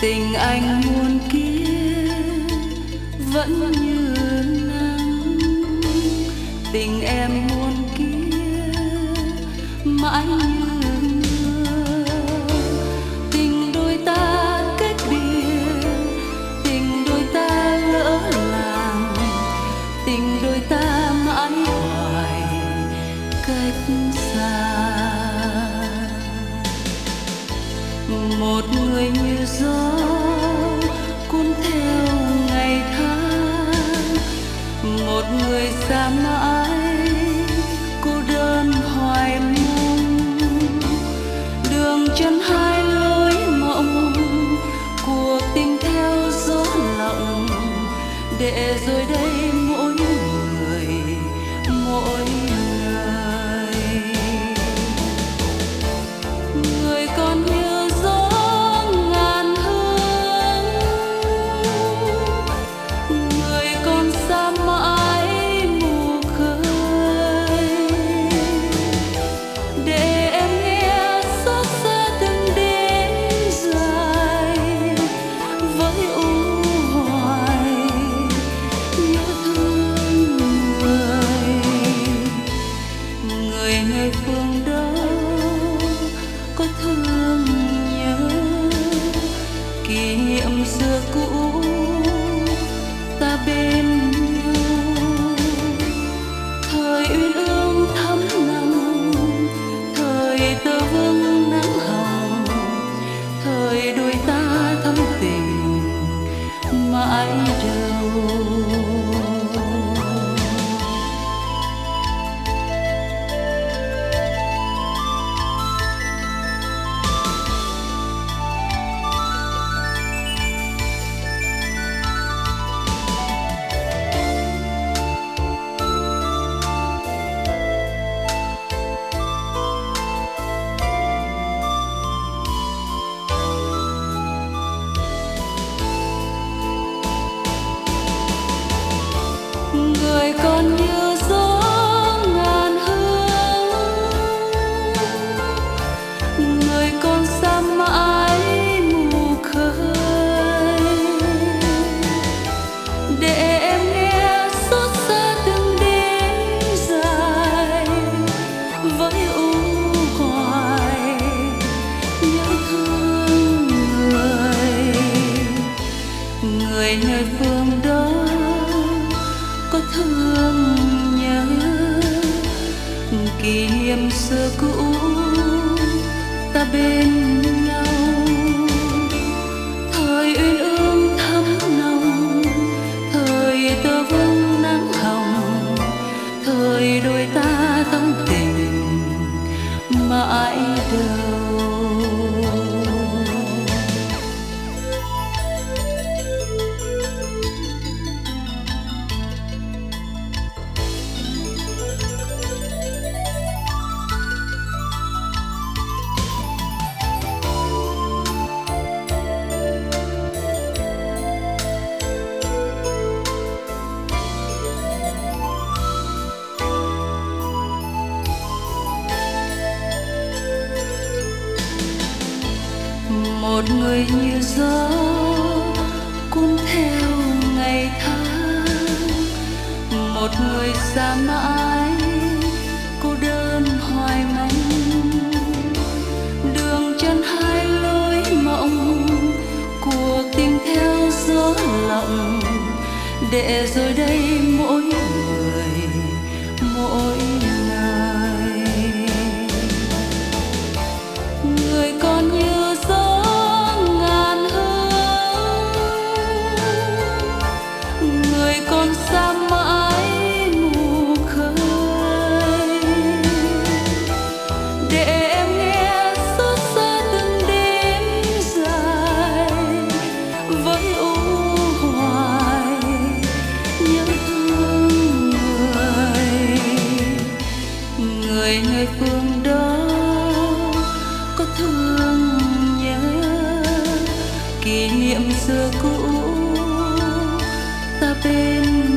tình anh muôn kia vẫn như nắng. Tình em muôn kia mãi như một người như gió cuốn theo ngày tháng. Một người xa mãi thương nhớ kỷ niệm xưa cũ ta bên nhau. Thời uyên ương thắm nồng thời còn nhớ thương nhớ kỷ niệm xưa cũ ta bên một người như gió cuốn theo ngày tháng. Một người xa mãi cô đơn hoài mong. Đường chân hai lối mộng cuộc tình theo gió lòng, để rồi đây người còn xa mãi mù khơi để em nghe xót xa từng đêm dài với u hoài nhớ thương người. Người nơi phương đó có thương nhớ kỷ niệm xưa cũ ta bên